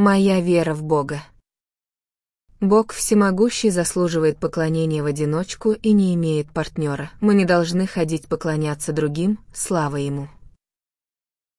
Моя вера в Бога. Бог всемогущий заслуживает поклонения в одиночку и не имеет партнера. Мы не должны ходить поклоняться другим, слава Ему.